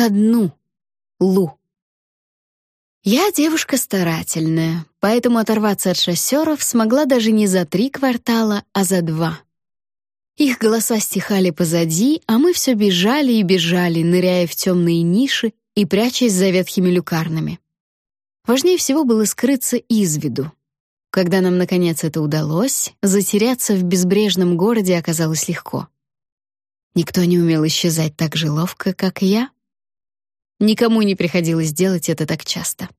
только одну — Лу. Я девушка старательная, поэтому оторваться от шоссеров смогла даже не за три квартала, а за два. Их голоса стихали позади, а мы все бежали и бежали, ныряя в темные ниши и прячась за ветхими люкарнами. Важнее всего было скрыться из виду. Когда нам наконец это удалось, затеряться в безбрежном городе оказалось легко. Никто не умел исчезать так же ловко, как я. Никому не приходилось делать это так часто.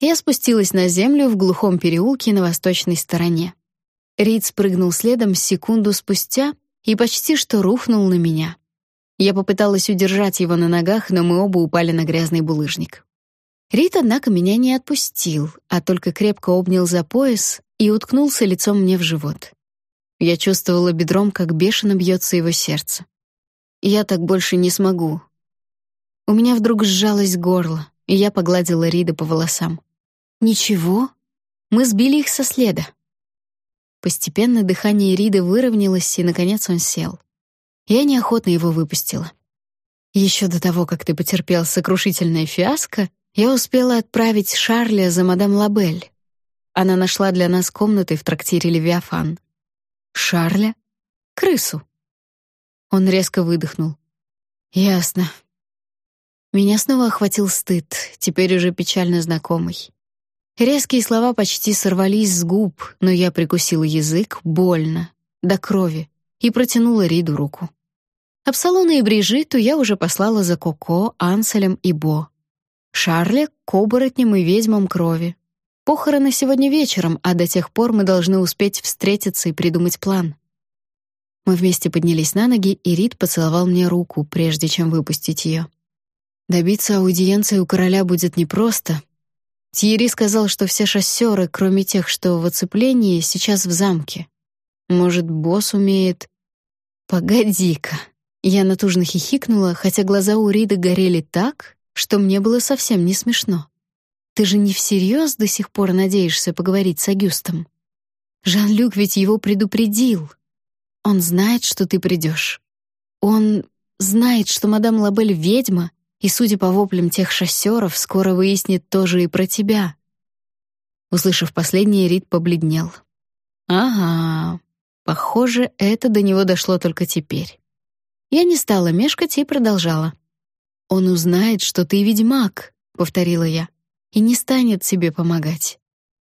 Я спустилась на землю в глухом переулке на восточной стороне. Рид спрыгнул следом секунду спустя и почти что рухнул на меня. Я попыталась удержать его на ногах, но мы оба упали на грязный булыжник. Рид, однако, меня не отпустил, а только крепко обнял за пояс и уткнулся лицом мне в живот. Я чувствовала бедром, как бешено бьется его сердце. Я так больше не смогу. У меня вдруг сжалось горло, и я погладила Рида по волосам. Ничего, мы сбили их со следа. Постепенно дыхание Рида выровнялось, и наконец он сел. Я неохотно его выпустила. Еще до того, как ты потерпел сокрушительное фиаско, я успела отправить Шарля за мадам Лабель. Она нашла для нас комнаты в трактире Левиафан. Шарля? Крысу. Он резко выдохнул. Ясно. Меня снова охватил стыд, теперь уже печально знакомый. Резкие слова почти сорвались с губ, но я прикусила язык больно, до крови, и протянула Риду руку. Апсалона и Брижиту я уже послала за Коко, Анселем и Бо. Шарля — к оборотням и ведьмам крови. Похороны сегодня вечером, а до тех пор мы должны успеть встретиться и придумать план. Мы вместе поднялись на ноги, и Рид поцеловал мне руку, прежде чем выпустить ее. Добиться аудиенции у короля будет непросто. Тьерри сказал, что все шоссеры, кроме тех, что в оцеплении, сейчас в замке. Может, босс умеет... Погоди-ка. Я натужно хихикнула, хотя глаза у Рида горели так, что мне было совсем не смешно. Ты же не всерьез до сих пор надеешься поговорить с Агюстом? Жан-Люк ведь его предупредил. Он знает, что ты придешь. Он знает, что мадам Лабель ведьма, и, судя по воплям тех шоссеров, скоро выяснит тоже и про тебя. Услышав последнее, Рид побледнел. Ага, похоже, это до него дошло только теперь. Я не стала мешкать и продолжала. Он узнает, что ты ведьмак, повторила я и не станет себе помогать.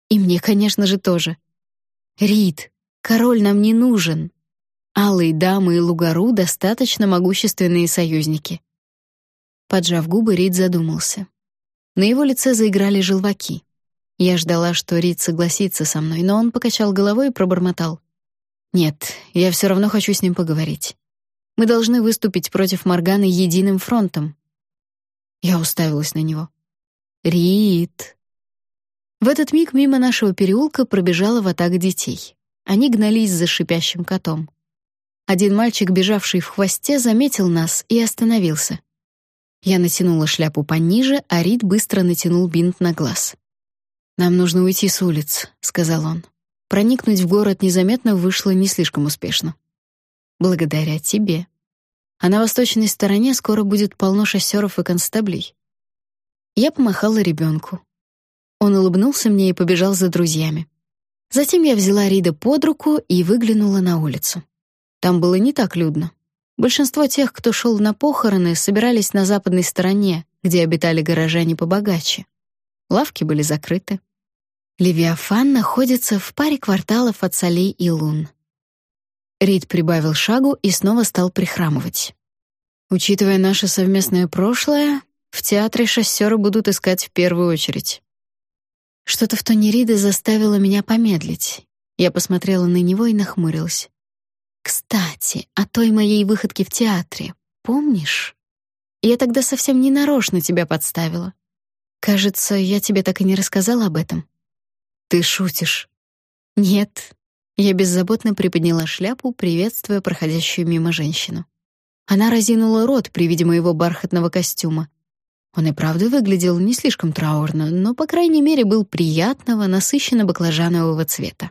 И мне, конечно же, тоже. Рид, король нам не нужен. Алые дамы и Лугару достаточно могущественные союзники. Поджав губы, Рид задумался. На его лице заиграли желваки. Я ждала, что Рид согласится со мной, но он покачал головой и пробормотал: "Нет, я все равно хочу с ним поговорить. Мы должны выступить против Морганы единым фронтом". Я уставилась на него. Рит. В этот миг мимо нашего переулка пробежала ватага детей. Они гнались за шипящим котом. Один мальчик, бежавший в хвосте, заметил нас и остановился. Я натянула шляпу пониже, а Рид быстро натянул бинт на глаз. «Нам нужно уйти с улиц», — сказал он. Проникнуть в город незаметно вышло не слишком успешно. «Благодаря тебе. А на восточной стороне скоро будет полно шоссеров и констеблей. Я помахала ребенку. Он улыбнулся мне и побежал за друзьями. Затем я взяла Рида под руку и выглянула на улицу. Там было не так людно. Большинство тех, кто шел на похороны, собирались на западной стороне, где обитали горожане побогаче. Лавки были закрыты. Левиафан находится в паре кварталов от Солей и Лун. Рид прибавил шагу и снова стал прихрамывать. Учитывая наше совместное прошлое, в театре шоссеры будут искать в первую очередь. Что-то в тоне Риды заставило меня помедлить. Я посмотрела на него и нахмурилась. Кстати, о той моей выходке в театре. Помнишь? Я тогда совсем не нарочно тебя подставила. Кажется, я тебе так и не рассказала об этом. Ты шутишь? Нет. Я беззаботно приподняла шляпу, приветствуя проходящую мимо женщину. Она разинула рот при виде моего бархатного костюма, он и правда выглядел не слишком траурно, но, по крайней мере, был приятного, насыщенно-баклажанового цвета.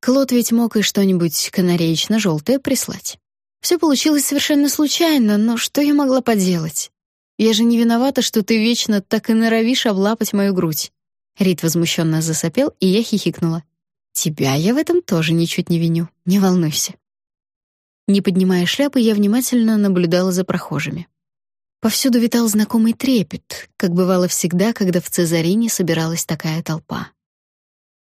Клод ведь мог и что-нибудь канареечно-желтое прислать. Все получилось совершенно случайно, но что я могла поделать? Я же не виновата, что ты вечно так и норовишь облапать мою грудь. Рид возмущенно засопел, и я хихикнула. Тебя я в этом тоже ничуть не виню. Не волнуйся. Не поднимая шляпы, я внимательно наблюдала за прохожими. Повсюду витал знакомый трепет, как бывало всегда, когда в Цезарине собиралась такая толпа.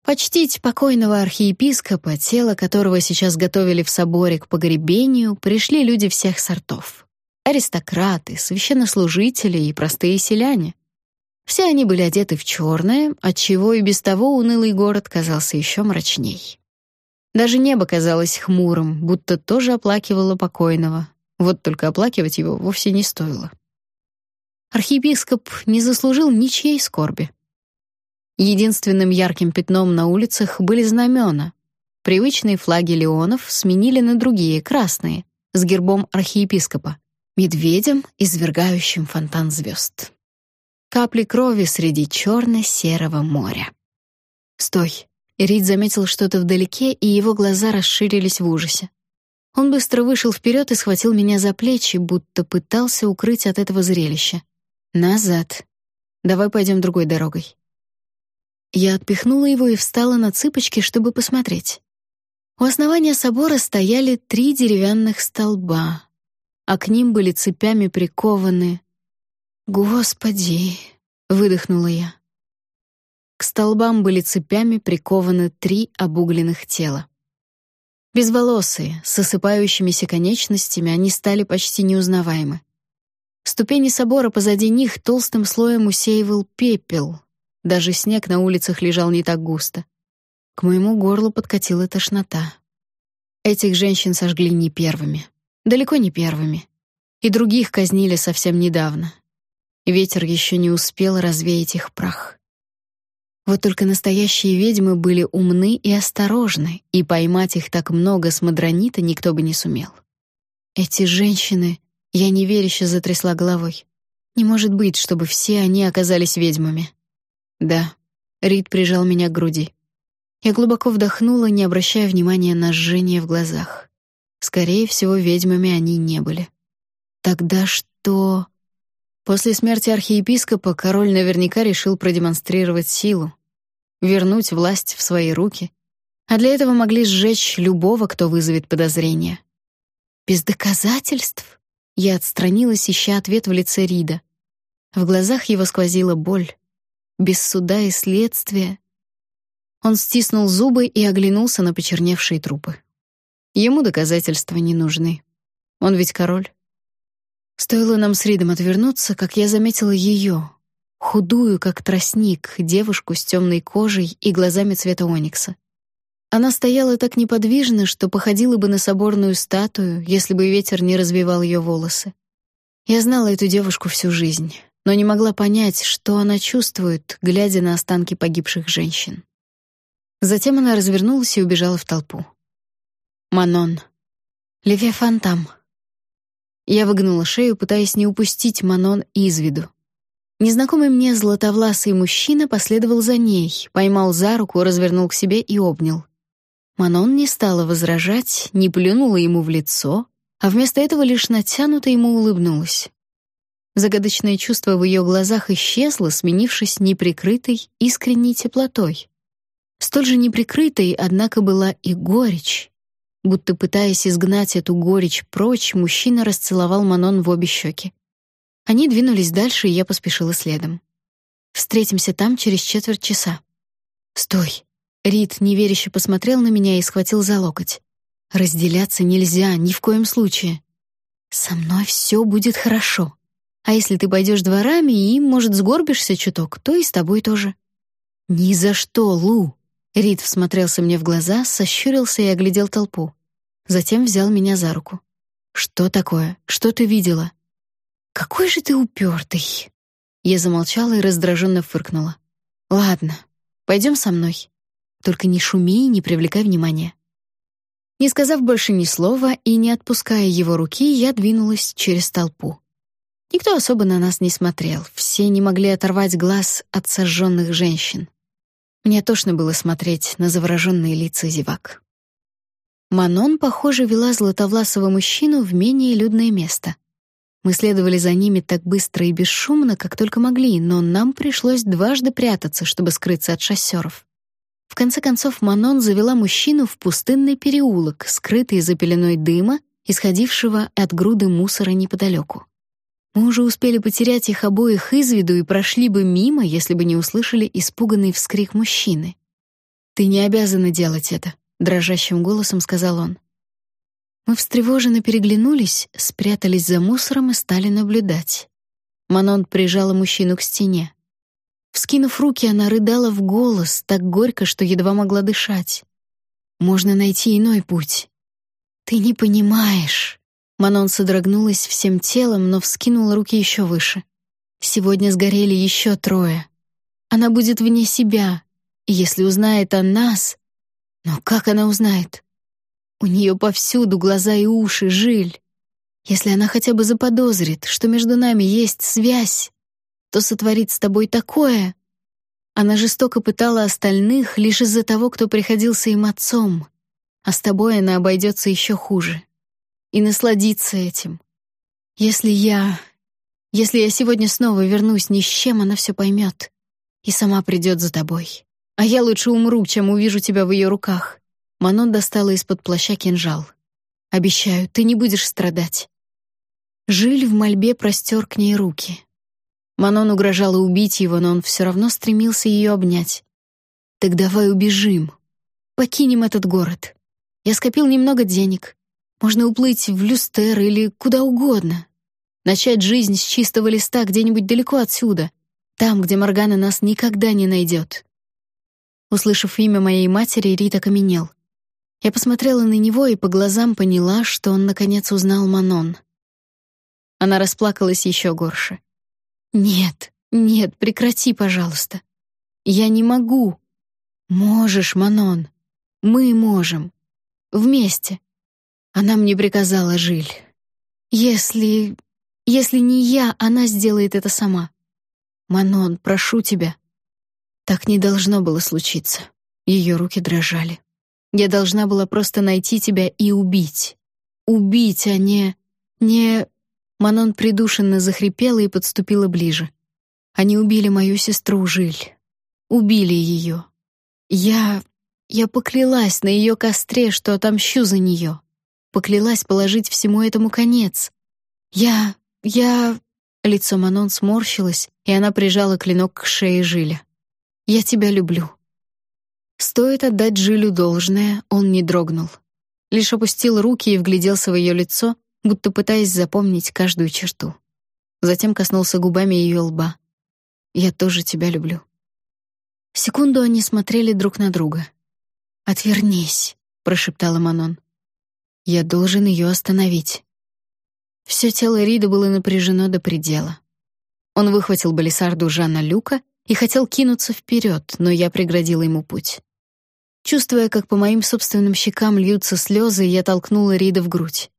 Почтить покойного архиепископа, тело которого сейчас готовили в соборе к погребению, пришли люди всех сортов. Аристократы, священнослужители и простые селяне. Все они были одеты в черное, отчего и без того унылый город казался еще мрачней. Даже небо казалось хмурым, будто тоже оплакивало покойного. Вот только оплакивать его вовсе не стоило. Архиепископ не заслужил ничьей скорби. Единственным ярким пятном на улицах были знамена. Привычные флаги леонов сменили на другие, красные, с гербом архиепископа, медведем, извергающим фонтан звезд. Капли крови среди черно-серого моря. «Стой!» Рид заметил что-то вдалеке, и его глаза расширились в ужасе. Он быстро вышел вперед и схватил меня за плечи, будто пытался укрыть от этого зрелища. «Назад. Давай пойдем другой дорогой». Я отпихнула его и встала на цыпочки, чтобы посмотреть. У основания собора стояли три деревянных столба, а к ним были цепями прикованы... «Господи!» — выдохнула я. К столбам были цепями прикованы три обугленных тела. Безволосые, с осыпающимися конечностями, они стали почти неузнаваемы. Ступени собора позади них толстым слоем усеивал пепел, даже снег на улицах лежал не так густо. К моему горлу подкатила тошнота. Этих женщин сожгли не первыми. Далеко не первыми. И других казнили совсем недавно. Ветер еще не успел развеять их прах. Вот только настоящие ведьмы были умны и осторожны, и поймать их так много с мадронита никто бы не сумел. Эти женщины, я неверяще затрясла головой. Не может быть, чтобы все они оказались ведьмами. Да. Рид прижал меня к груди. Я глубоко вдохнула, не обращая внимания на жжение в глазах. Скорее всего, ведьмами они не были. Тогда что? После смерти архиепископа король наверняка решил продемонстрировать силу, вернуть власть в свои руки, а для этого могли сжечь любого, кто вызовет подозрения. Без доказательств? Я отстранилась, ища ответ в лице Рида. В глазах его сквозила боль без суда и следствия. Он стиснул зубы и оглянулся на почерневшие трупы. Ему доказательства не нужны. Он ведь король. Стоило нам с Ридом отвернуться, как я заметила ее, худую, как тростник, девушку с темной кожей и глазами цвета оникса. Она стояла так неподвижно, что походила бы на соборную статую, если бы ветер не развивал ее волосы. Я знала эту девушку всю жизнь но не могла понять, что она чувствует, глядя на останки погибших женщин. Затем она развернулась и убежала в толпу. Манон. Левиафан там. Я выгнула шею, пытаясь не упустить Манон из виду. Незнакомый мне златовласый мужчина последовал за ней, поймал за руку, развернул к себе и обнял. Манон не стала возражать, не плюнула ему в лицо, а вместо этого лишь натянуто ему улыбнулась. Загадочное чувство в ее глазах исчезло, сменившись неприкрытой, искренней теплотой. Столь же неприкрытой, однако, была и горечь. Будто пытаясь изгнать эту горечь прочь, мужчина расцеловал Манон в обе щеки. Они двинулись дальше, и я поспешила следом. Встретимся там через четверть часа. Стой. Рид неверяще посмотрел на меня и схватил за локоть. Разделяться нельзя ни в коем случае. Со мной все будет хорошо. А если ты пойдешь дворами и, может, сгорбишься чуток, то и с тобой тоже. Ни за что, Лу. Рид всмотрелся мне в глаза, сощурился и оглядел толпу. Затем взял меня за руку. Что такое? Что ты видела? Какой же ты упертый. Я замолчала и раздраженно фыркнула. Ладно, пойдем со мной. Только не шуми и не привлекай внимания. Не сказав больше ни слова и не отпуская его руки, я двинулась через толпу. Никто особо на нас не смотрел, все не могли оторвать глаз от сожженных женщин. Мне тошно было смотреть на завороженные лица зевак. Манон, похоже, вела златовласого мужчину в менее людное место. Мы следовали за ними так быстро и бесшумно, как только могли, но нам пришлось дважды прятаться, чтобы скрыться от шоссеров. В конце концов Манон завела мужчину в пустынный переулок, скрытый за пеленой дыма, исходившего от груды мусора неподалеку. Мы уже успели потерять их обоих из виду и прошли бы мимо, если бы не услышали испуганный вскрик мужчины. «Ты не обязана делать это», — дрожащим голосом сказал он. Мы встревоженно переглянулись, спрятались за мусором и стали наблюдать. Манон прижала мужчину к стене. Вскинув руки, она рыдала в голос, так горько, что едва могла дышать. Можно найти иной путь. Ты не понимаешь. Манон содрогнулась всем телом, но вскинула руки еще выше. Сегодня сгорели еще трое. Она будет вне себя. И если узнает о нас, но как она узнает? У нее повсюду глаза и уши, жиль. Если она хотя бы заподозрит, что между нами есть связь, то сотворит с тобой такое. Она жестоко пытала остальных лишь из-за того, кто приходился им отцом, а с тобой она обойдется еще хуже. И насладиться этим. Если я... Если я сегодня снова вернусь ни с чем, она все поймет и сама придет за тобой. А я лучше умру, чем увижу тебя в ее руках. Манон достала из-под плаща кинжал. «Обещаю, ты не будешь страдать». Жиль в мольбе простер к ней руки. Манон угрожала убить его, но он все равно стремился ее обнять. «Так давай убежим. Покинем этот город. Я скопил немного денег. Можно уплыть в Люстер или куда угодно. Начать жизнь с чистого листа где-нибудь далеко отсюда, там, где Моргана нас никогда не найдет». Услышав имя моей матери, Рит окаменел — я посмотрела на него и по глазам поняла, что он наконец узнал Манон. Она расплакалась еще горше. Нет, нет, прекрати, пожалуйста. Я не могу. Можешь, Манон. Мы можем. Вместе. Она мне приказала, Жиль. Если если не я, она сделает это сама. Манон, прошу тебя. Так не должно было случиться. Ее руки дрожали. Я должна была просто найти тебя и убить. Убить, а не... не... Манон придушенно захрипела и подступила ближе. Они убили мою сестру Жиль. Убили ее. Я... я поклялась на ее костре, что отомщу за нее. Поклялась положить всему этому конец. Я... я... Лицо Манон сморщилось, и она прижала клинок к шее Жиля. «Я тебя люблю. Стоит отдать Жилю должное, он не дрогнул. Лишь опустил руки и вгляделся в ее лицо, будто пытаясь запомнить каждую черту. Затем коснулся губами ее лба. «Я тоже тебя люблю». Секунду они смотрели друг на друга. «Отвернись», — прошептала Манон. «Я должен ее остановить». Все тело Рида было напряжено до предела. Он выхватил балисарду Жанна Люка и хотел кинуться вперед, но я преградила ему путь. Чувствуя, как по моим собственным щекам льются слезы, я толкнула Рида в грудь.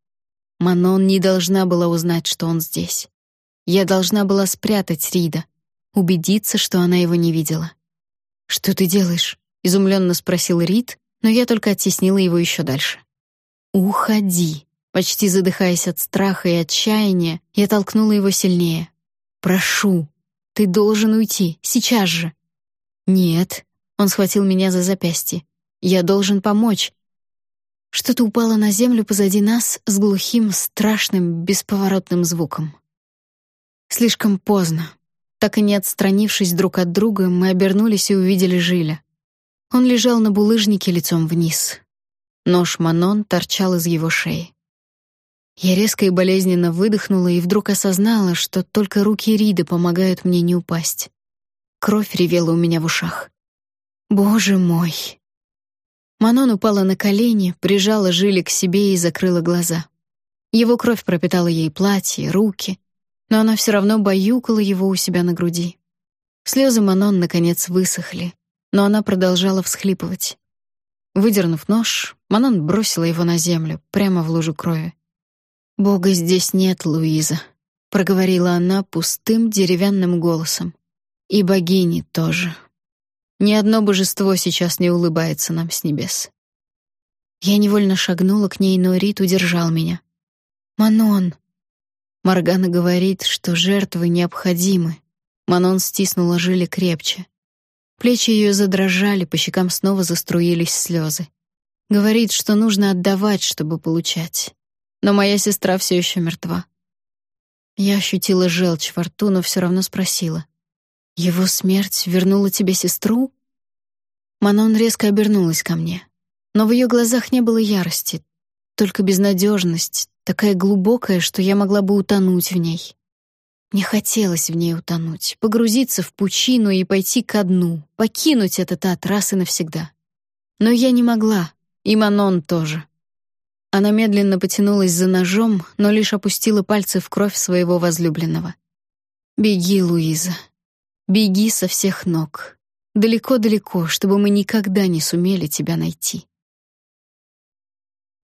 Манон не должна была узнать, что он здесь. Я должна была спрятать Рида, убедиться, что она его не видела. «Что ты делаешь?» — изумленно спросил Рид, но я только оттеснила его еще дальше. «Уходи!» Почти задыхаясь от страха и отчаяния, я толкнула его сильнее. «Прошу, ты должен уйти, сейчас же!» «Нет», — он схватил меня за запястье. Я должен помочь. Что-то упало на землю позади нас с глухим, страшным, бесповоротным звуком. Слишком поздно. Так и не отстранившись друг от друга, мы обернулись и увидели Жиля. Он лежал на булыжнике лицом вниз. Нож Манон торчал из его шеи. Я резко и болезненно выдохнула и вдруг осознала, что только руки Риды помогают мне не упасть. Кровь ревела у меня в ушах. Боже мой! Манон упала на колени, прижала Жили к себе и закрыла глаза. Его кровь пропитала ей платье, руки, но она все равно баюкала его у себя на груди. Слезы Манон наконец высохли, но она продолжала всхлипывать. Выдернув нож, Манон бросила его на землю, прямо в лужу крови. «Бога здесь нет, Луиза», — проговорила она пустым деревянным голосом. «И богини тоже». Ни одно божество сейчас не улыбается нам с небес. Я невольно шагнула к ней, но Рит удержал меня. «Манон!» Маргана говорит, что жертвы необходимы. Манон стиснула жили крепче. Плечи ее задрожали, по щекам снова заструились слезы. Говорит, что нужно отдавать, чтобы получать. Но моя сестра все еще мертва. Я ощутила желчь во рту, но все равно спросила: "Его смерть вернула тебе сестру?" Манон резко обернулась ко мне, но в ее глазах не было ярости, только безнадежность, такая глубокая, что я могла бы утонуть в ней. Мне хотелось в ней утонуть, погрузиться в пучину и пойти ко дну, покинуть этот ад раз и навсегда. Но я не могла, и Манон тоже. Она медленно потянулась за ножом, но лишь опустила пальцы в кровь своего возлюбленного. «Беги, Луиза. Беги со всех ног. Далеко-далеко, чтобы мы никогда не сумели тебя найти».